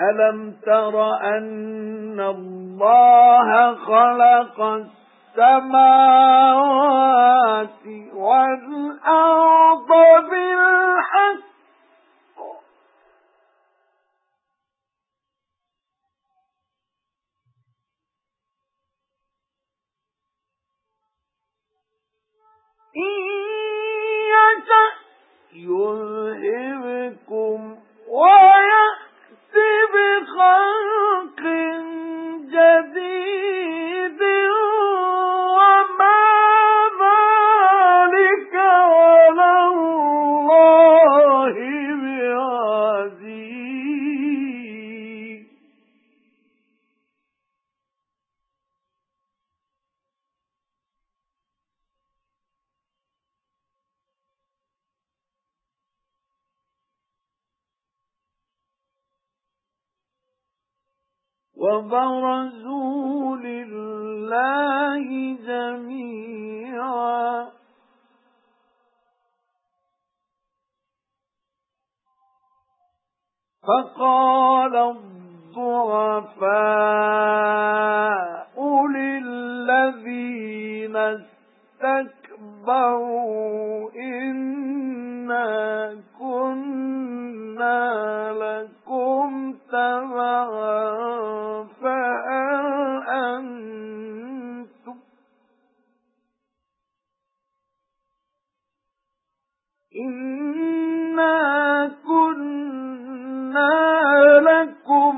أَلَمْ تَرَ أَنَّ اللَّهَ خَلَقَ السَّمَاوَاتِ وَالْأَرْضَ بِالْحَقِّ؟ إِن يَشَأْ وَبَرَزُوا لِلَّهِ جَمِيعًا. فَقَالَ الضُّعَفَاءُ لَكُمْ تَبَعًا إِنَّا كُنَّا لَكُمْ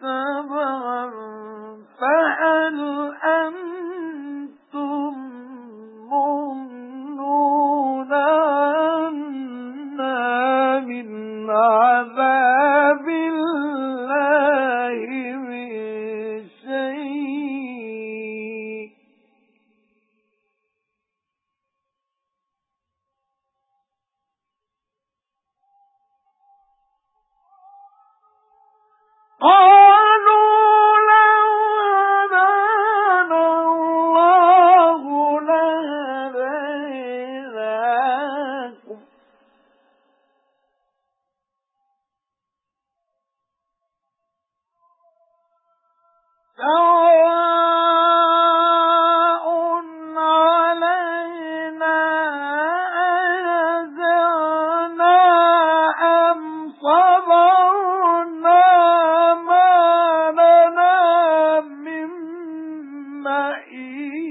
تَبَعًا فَهَلْ أَنْتُمْ مُغْنُونَ عَنَّا مِنْ عَذَابِ قالوا لو هدانا الله لهديناكم يَوْمَئِذٍ